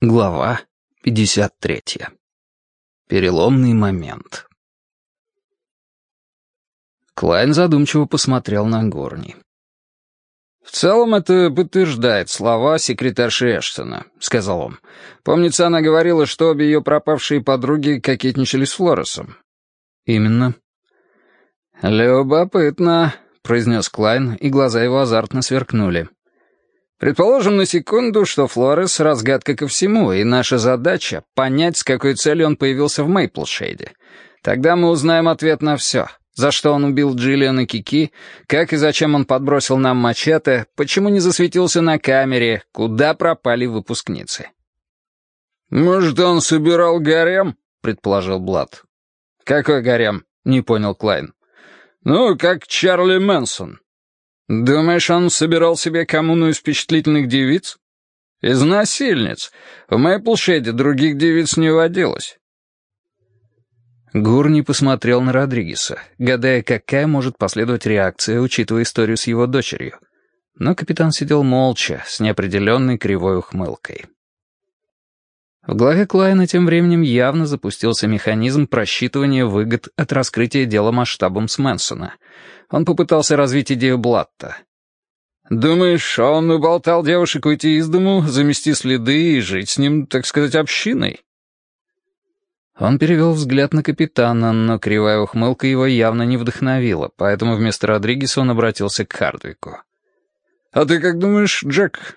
Глава 53. Переломный момент. Клайн задумчиво посмотрел на Горни. «В целом это подтверждает слова секретарши Эштона», — сказал он. «Помнится, она говорила, что обе ее пропавшие подруги кокетничали с Флоресом». «Именно». «Любопытно», — произнес Клайн, и глаза его азартно сверкнули. Предположим на секунду, что Флорес — разгадка ко всему, и наша задача — понять, с какой целью он появился в Мейплшейде. Тогда мы узнаем ответ на все. За что он убил Джиллиан и Кики, как и зачем он подбросил нам мачете, почему не засветился на камере, куда пропали выпускницы. «Может, он собирал гарем?» — предположил Блад. «Какой гарем?» — не понял Клайн. «Ну, как Чарли Мэнсон. «Думаешь, он собирал себе коммуну из впечатлительных девиц?» «Из насильниц. В Мэйплшеде других девиц не водилось». Гурни посмотрел на Родригеса, гадая, какая может последовать реакция, учитывая историю с его дочерью. Но капитан сидел молча, с неопределенной кривой ухмылкой. В голове Клайна тем временем явно запустился механизм просчитывания выгод от раскрытия дела масштабом с Мэнсона — он попытался развить идею Блатта. «Думаешь, он уболтал девушек уйти из дому, замести следы и жить с ним, так сказать, общиной?» Он перевел взгляд на капитана, но кривая ухмылка его явно не вдохновила, поэтому вместо Родригеса он обратился к Хардвику. «А ты как думаешь, Джек?»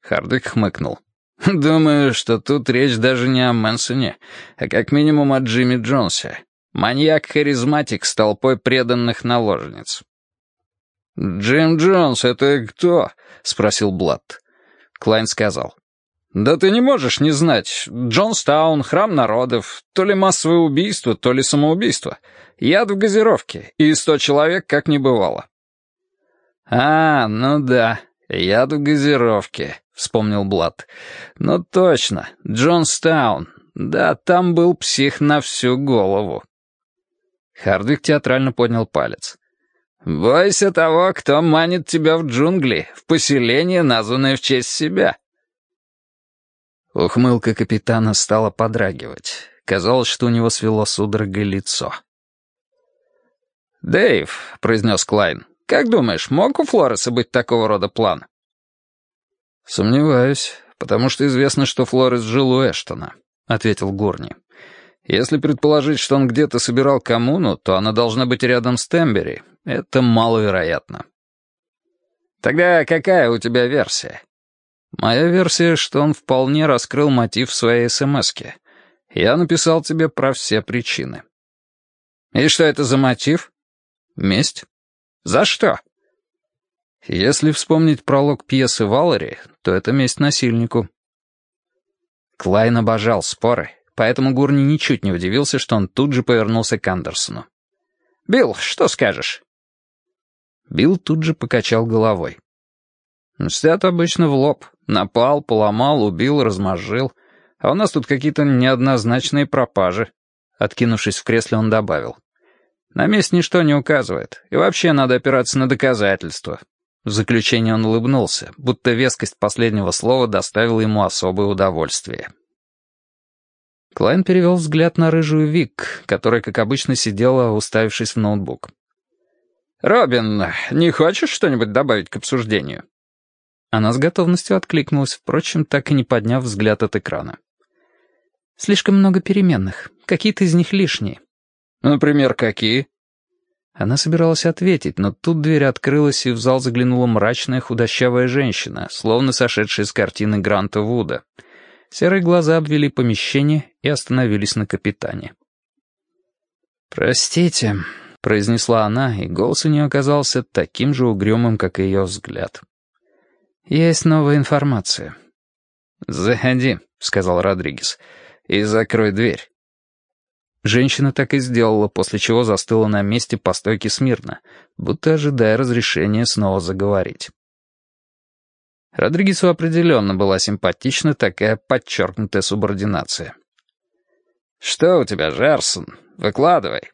Хардвик хмыкнул. «Думаю, что тут речь даже не о Мэнсоне, а как минимум о Джимми Джонсе. Маньяк-харизматик с толпой преданных наложниц. «Джим Джонс, это кто?» — спросил Блад. Клайн сказал. «Да ты не можешь не знать. Джонстаун, храм народов, то ли массовое убийство, то ли самоубийство. Яд в газировке, и сто человек как не бывало». «А, ну да, яд в газировке», — вспомнил Блад. «Ну точно, Джонстаун. Да, там был псих на всю голову». Хардвик театрально поднял палец. «Бойся того, кто манит тебя в джунгли, в поселение, названное в честь себя». Ухмылка капитана стала подрагивать. Казалось, что у него свело судорогой лицо. «Дэйв», — произнес Клайн, — «как думаешь, мог у Флореса быть такого рода план?» «Сомневаюсь, потому что известно, что Флорес жил у Эштона», — ответил Горни. Если предположить, что он где-то собирал коммуну, то она должна быть рядом с Тембери. Это маловероятно. Тогда какая у тебя версия? Моя версия, что он вполне раскрыл мотив в своей СМСке. Я написал тебе про все причины. И что это за мотив? Месть. За что? Если вспомнить пролог пьесы Валери, то это месть насильнику. Клайн обожал споры поэтому Гурни ничуть не удивился, что он тут же повернулся к Андерсону. «Билл, что скажешь?» Билл тут же покачал головой. «Мстят обычно в лоб. Напал, поломал, убил, размозжил. А у нас тут какие-то неоднозначные пропажи». Откинувшись в кресле, он добавил. «На месте ничто не указывает. И вообще надо опираться на доказательства». В заключение он улыбнулся, будто вескость последнего слова доставила ему особое удовольствие. Клайн перевел взгляд на рыжую Вик, которая, как обычно, сидела, уставившись в ноутбук. «Робин, не хочешь что-нибудь добавить к обсуждению?» Она с готовностью откликнулась, впрочем, так и не подняв взгляд от экрана. «Слишком много переменных. Какие-то из них лишние». «Например, какие?» Она собиралась ответить, но тут дверь открылась, и в зал заглянула мрачная худощавая женщина, словно сошедшая с картины Гранта Вуда — Серые глаза обвели помещение и остановились на капитане. «Простите», — произнесла она, и голос у нее оказался таким же угрюмым, как и ее взгляд. «Есть новая информация». «Заходи», — сказал Родригес, — «и закрой дверь». Женщина так и сделала, после чего застыла на месте по стойке смирно, будто ожидая разрешения снова заговорить. Родригесу определенно была симпатична такая подчеркнутая субординация. «Что у тебя, Жерсон? Выкладывай».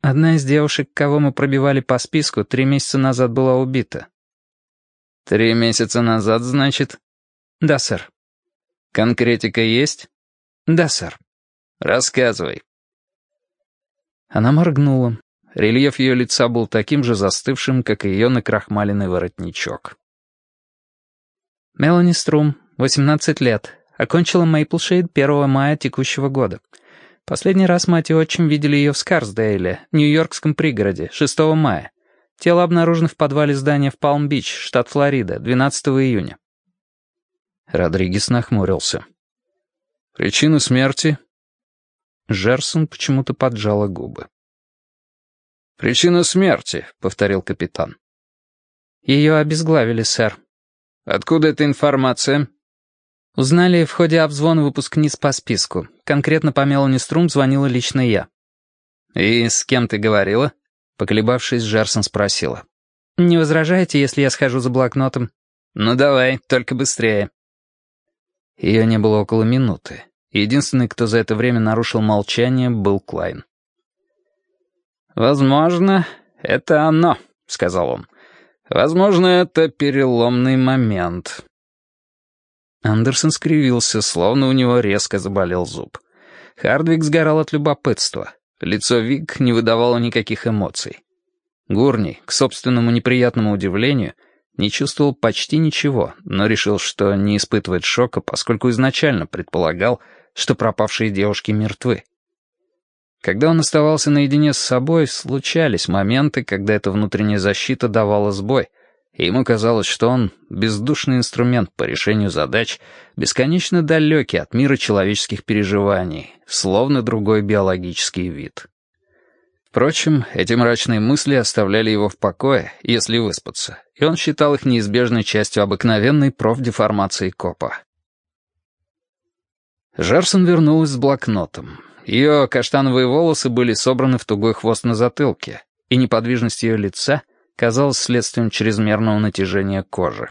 Одна из девушек, кого мы пробивали по списку, три месяца назад была убита. «Три месяца назад, значит?» «Да, сэр». Конкретика есть? Да, сэр. Рассказывай. Она моргнула. Рельеф ее лица был таким же застывшим, как и ее накрахмаленный воротничок. Мелани Струм, 18 лет. Окончила Мейплшейд 1 мая текущего года. Последний раз мать и отчим видели ее в Скарсдейле, Нью-Йоркском пригороде, 6 мая. Тело обнаружено в подвале здания в Палм-Бич, штат Флорида, 12 июня. Родригес нахмурился. «Причина смерти?» Жерсон почему-то поджала губы. «Причина смерти», — повторил капитан. «Ее обезглавили, сэр». «Откуда эта информация?» Узнали в ходе обзвона выпускниц по списку. Конкретно по Мелани Струм звонила лично я. «И с кем ты говорила?» Поколебавшись, Жерсон спросила. «Не возражаете, если я схожу за блокнотом?» «Ну давай, только быстрее». Ее не было около минуты. Единственный, кто за это время нарушил молчание, был Клайн. «Возможно, это оно», — сказал он. «Возможно, это переломный момент». Андерсон скривился, словно у него резко заболел зуб. Хардвик сгорал от любопытства. Лицо Вик не выдавало никаких эмоций. Гурни, к собственному неприятному удивлению, не чувствовал почти ничего, но решил, что не испытывает шока, поскольку изначально предполагал, что пропавшие девушки мертвы. Когда он оставался наедине с собой, случались моменты, когда эта внутренняя защита давала сбой, и ему казалось, что он — бездушный инструмент по решению задач, бесконечно далекий от мира человеческих переживаний, словно другой биологический вид. Впрочем, эти мрачные мысли оставляли его в покое, если выспаться, и он считал их неизбежной частью обыкновенной профдеформации копа. Жерсон вернулась с блокнотом. Ее каштановые волосы были собраны в тугой хвост на затылке, и неподвижность ее лица казалась следствием чрезмерного натяжения кожи.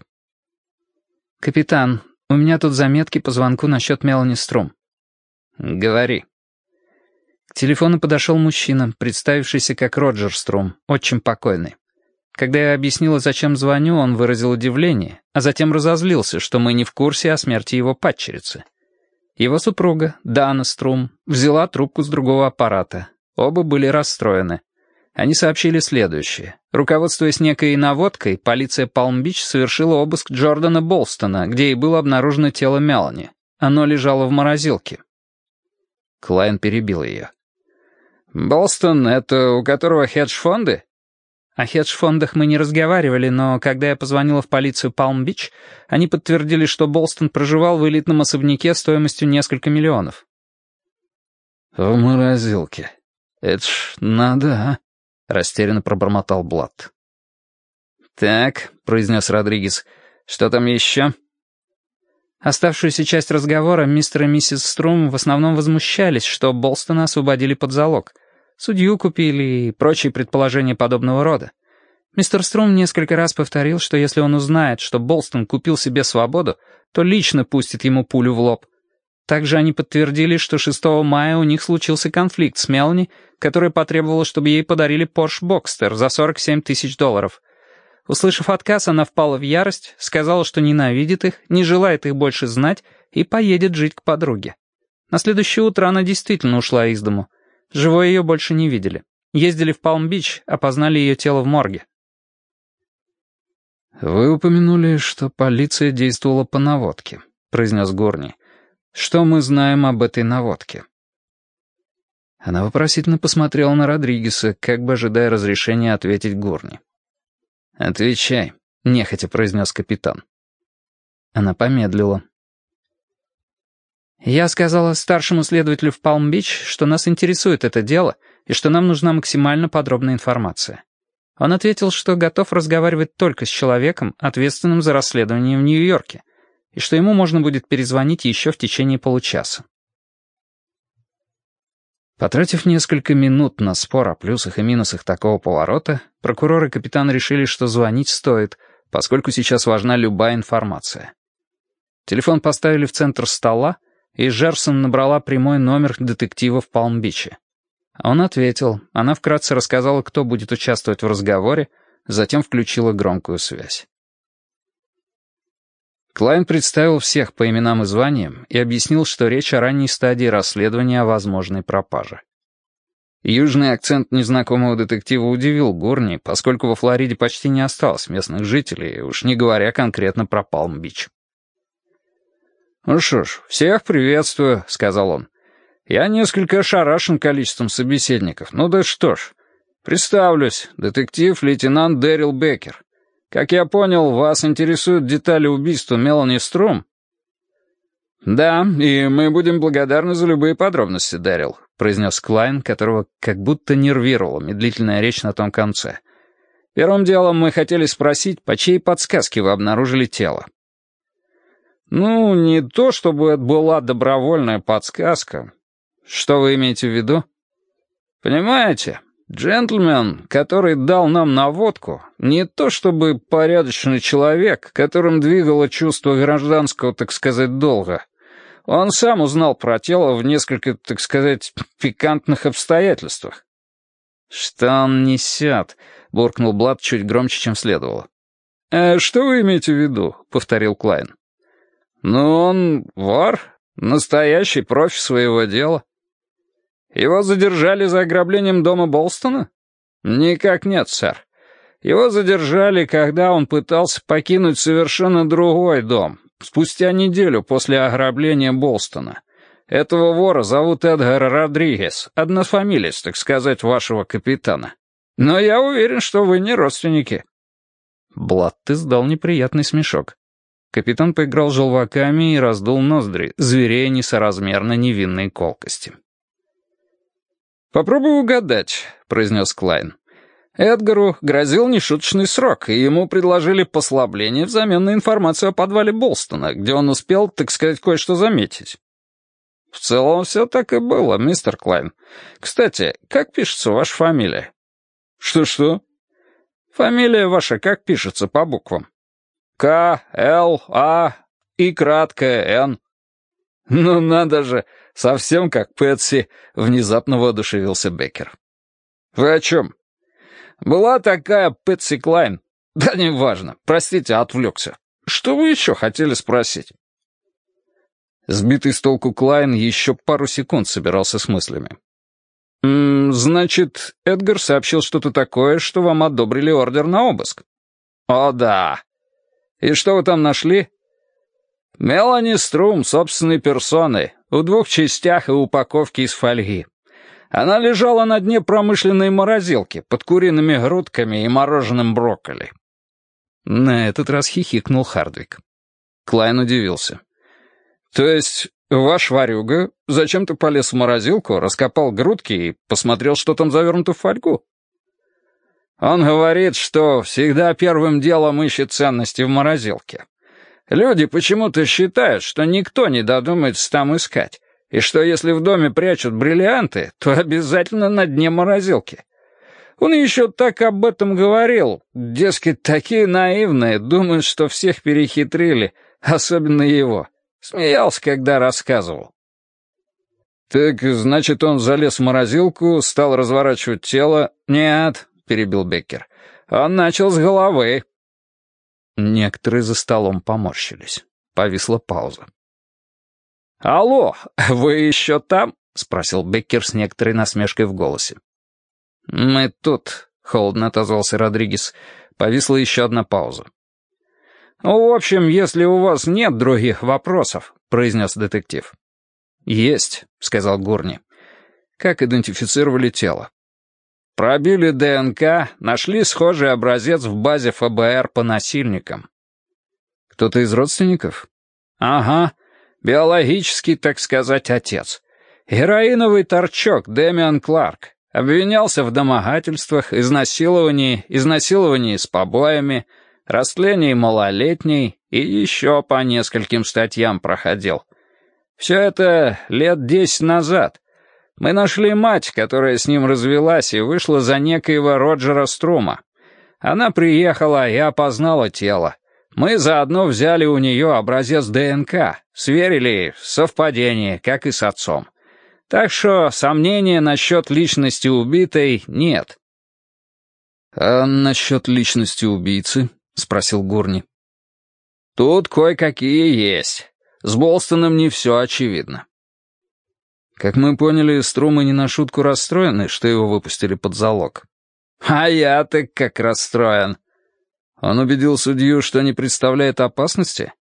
«Капитан, у меня тут заметки по звонку насчет Мелани Струм». «Говори». К телефону подошел мужчина, представившийся как Роджер Струм, отчим покойный. Когда я объяснила, зачем звоню, он выразил удивление, а затем разозлился, что мы не в курсе о смерти его падчерицы. Его супруга, Дана Струм, взяла трубку с другого аппарата. Оба были расстроены. Они сообщили следующее. Руководствуясь некой наводкой, полиция Палм-Бич совершила обыск Джордана Болстона, где и было обнаружено тело Мелани. Оно лежало в морозилке. Клайн перебил ее. «Болстон — это у которого хедж-фонды?» О хедж-фондах мы не разговаривали, но когда я позвонила в полицию Палм-Бич, они подтвердили, что Болстон проживал в элитном особняке стоимостью несколько миллионов. «В морозилке. Это ж надо, а?» — растерянно пробормотал Блад. «Так», — произнес Родригес, — «что там еще?» Оставшуюся часть разговора мистер и миссис Струм в основном возмущались, что Болстона освободили под залог — Судью купили и прочие предположения подобного рода. Мистер Струм несколько раз повторил, что если он узнает, что Болстон купил себе свободу, то лично пустит ему пулю в лоб. Также они подтвердили, что 6 мая у них случился конфликт с Мелани, которая потребовала, чтобы ей подарили Porsche Boxster за 47 тысяч долларов. Услышав отказ, она впала в ярость, сказала, что ненавидит их, не желает их больше знать и поедет жить к подруге. На следующее утро она действительно ушла из дому. Живой ее больше не видели. Ездили в Палм-Бич, опознали ее тело в морге. «Вы упомянули, что полиция действовала по наводке», — произнес Горни. «Что мы знаем об этой наводке?» Она вопросительно посмотрела на Родригеса, как бы ожидая разрешения ответить Горни. «Отвечай», — нехотя произнес капитан. Она помедлила. Я сказала старшему следователю в Палм-Бич, что нас интересует это дело и что нам нужна максимально подробная информация. Он ответил, что готов разговаривать только с человеком, ответственным за расследование в Нью-Йорке, и что ему можно будет перезвонить еще в течение получаса. Потратив несколько минут на спор о плюсах и минусах такого поворота, прокурор и капитан решили, что звонить стоит, поскольку сейчас важна любая информация. Телефон поставили в центр стола, и Жерсон набрала прямой номер детектива в Палм-Биче. Он ответил, она вкратце рассказала, кто будет участвовать в разговоре, затем включила громкую связь. Клайн представил всех по именам и званиям и объяснил, что речь о ранней стадии расследования о возможной пропаже. Южный акцент незнакомого детектива удивил Горни, поскольку во Флориде почти не осталось местных жителей, уж не говоря конкретно про Палм-Бич. «Ну что ж, всех приветствую», — сказал он. «Я несколько ошарашен количеством собеседников. Ну да что ж, представлюсь, детектив-лейтенант Дэрил Беккер. Как я понял, вас интересуют детали убийства Мелани Струм?» «Да, и мы будем благодарны за любые подробности, Дэрил», — произнес Клайн, которого как будто нервировала медлительная речь на том конце. «Первым делом мы хотели спросить, по чьей подсказке вы обнаружили тело?» «Ну, не то, чтобы это была добровольная подсказка. Что вы имеете в виду?» «Понимаете, джентльмен, который дал нам наводку, не то чтобы порядочный человек, которым двигало чувство гражданского, так сказать, долга. Он сам узнал про тело в несколько, так сказать, пикантных обстоятельствах». «Что он несет?» — буркнул Блад чуть громче, чем следовало. «Э, «Что вы имеете в виду?» — повторил Клайн. «Ну, он вор, настоящий профи своего дела. Его задержали за ограблением дома Болстона? Никак нет, сэр. Его задержали, когда он пытался покинуть совершенно другой дом, спустя неделю после ограбления Болстона. Этого вора зовут Эдгар Родригес, однофамилец, так сказать, вашего капитана. Но я уверен, что вы не родственники». Блад издал неприятный смешок. Капитан поиграл желваками и раздул ноздри, зверея несоразмерно невинной колкости. «Попробуй угадать», — произнес Клайн. Эдгару грозил нешуточный срок, и ему предложили послабление взамен на информацию о подвале Болстона, где он успел, так сказать, кое-что заметить. «В целом все так и было, мистер Клайн. Кстати, как пишется ваша фамилия?» «Что-что?» «Фамилия ваша как пишется по буквам?» К, Л, А и краткое Н. Ну надо же, совсем как Пэтси, внезапно воодушевился Беккер. Вы о чем? Была такая Пэтси Клайн. Да неважно, простите, отвлекся. Что вы еще хотели спросить? Сбитый с толку Клайн еще пару секунд собирался с мыслями. «М -м, «Значит, Эдгар сообщил что-то такое, что вам одобрили ордер на обыск?» «О да, и что вы там нашли?» «Мелани Струм собственной персоной, в двух частях и упаковке из фольги. Она лежала на дне промышленной морозилки под куриными грудками и мороженым брокколи». На этот раз хихикнул Хардвик. Клайн удивился. «То есть ваш варюга зачем-то полез в морозилку, раскопал грудки и посмотрел, что там завернуто в фольгу?» Он говорит, что всегда первым делом ищет ценности в морозилке. Люди почему-то считают, что никто не додумается там искать, и что если в доме прячут бриллианты, то обязательно на дне морозилки. Он еще так об этом говорил, дескать, такие наивные, думают, что всех перехитрили, особенно его. Смеялся, когда рассказывал. «Так, значит, он залез в морозилку, стал разворачивать тело?» «Нет, — перебил Беккер. «Он начал с головы». Некоторые за столом поморщились. Повисла пауза. «Алло, вы еще там?» — спросил Беккер с некоторой насмешкой в голосе. «Мы тут», — холодно отозвался Родригес. Повисла еще одна пауза. «В общем, если у вас нет других вопросов», — произнес детектив. «Есть», — сказал Гурни. «Как идентифицировали тело?» Пробили ДНК, нашли схожий образец в базе ФБР по насильникам. Кто-то из родственников? Ага, биологический, так сказать, отец. Героиновый торчок Дэмиан Кларк. Обвинялся в домогательствах, изнасиловании, изнасиловании с побоями, растлении малолетней и еще по нескольким статьям проходил. Все это лет десять назад — мы нашли мать, которая с ним развелась и вышла за некоего Роджера Струма. Она приехала и опознала тело. Мы заодно взяли у нее образец ДНК, сверили совпадение, как и с отцом. Так что сомнения насчет личности убитой нет. «А насчет личности убийцы?» — спросил Гурни. Тут кое-какие есть. С Болстоном не все очевидно. Как мы поняли, Струмы не на шутку расстроены, что его выпустили под залог. А я-то как расстроен. Он убедил судью, что не представляет опасности?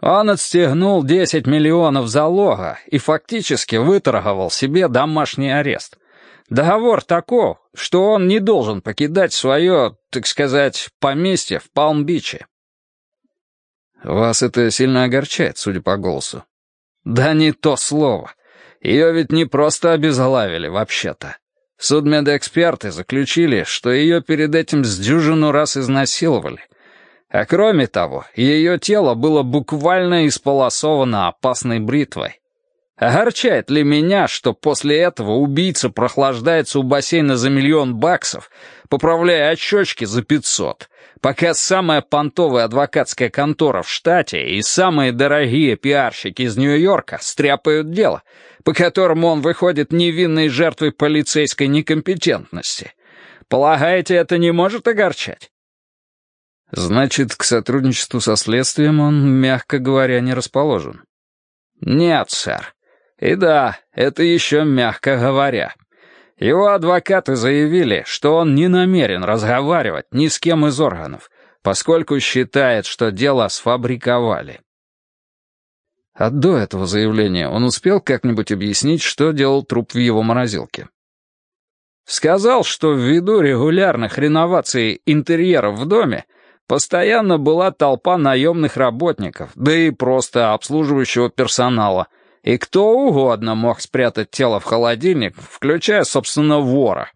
Он отстегнул 10 миллионов залога и фактически выторговал себе домашний арест. Договор таков, что он не должен покидать свое, так сказать, поместье в Палм-Биче. Вас это сильно огорчает, судя по голосу. Да не то слово. Ее ведь не просто обезглавили, вообще-то. Судмедэксперты заключили, что ее перед этим с дюжину раз изнасиловали. А кроме того, ее тело было буквально исполосовано опасной бритвой. Огорчает ли меня, что после этого убийца прохлаждается у бассейна за миллион баксов, поправляя очечки за пятьсот, пока самая понтовая адвокатская контора в штате и самые дорогие пиарщики из Нью-Йорка стряпают дело, по которому он выходит невинной жертвой полицейской некомпетентности? Полагаете, это не может огорчать? Значит, к сотрудничеству со следствием он, мягко говоря, не расположен. Нет, сэр. И да, это еще мягко говоря. Его адвокаты заявили, что он не намерен разговаривать ни с кем из органов, поскольку считает, что дело сфабриковали. А до этого заявления он успел как-нибудь объяснить, что делал труп в его морозилке? Сказал, что ввиду регулярных реноваций интерьеров в доме постоянно была толпа наемных работников, да и просто обслуживающего персонала — и кто угодно мог спрятать тело в холодильник, включая, собственно, вора.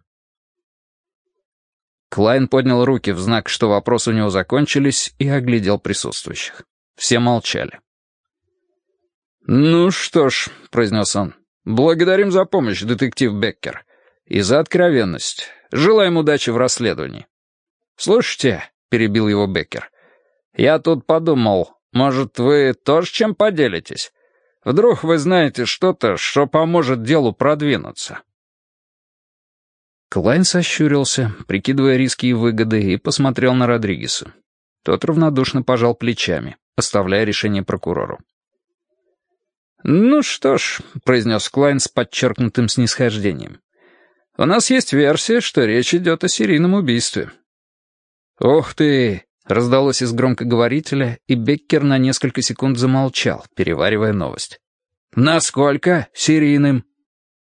Клайн поднял руки в знак, что вопросы у него закончились, и оглядел присутствующих. Все молчали. «Ну что ж», — произнес он, — «благодарим за помощь, детектив Беккер, и за откровенность. Желаем удачи в расследовании». «Слушайте», — перебил его Беккер, — «я тут подумал, может, вы тоже чем поделитесь? Вдруг вы знаете что-то, что поможет делу продвинуться?» Клайн сощурился, прикидывая риски и выгоды, и посмотрел на Родригеса. Тот равнодушно пожал плечами, оставляя решение прокурору. «Ну что ж», — произнес Клайн с подчеркнутым снисхождением, «у нас есть версия, что речь идет о серийном убийстве». «Ух ты!» Раздалось из громкоговорителя, и Беккер на несколько секунд замолчал, переваривая новость. «Насколько серийным?»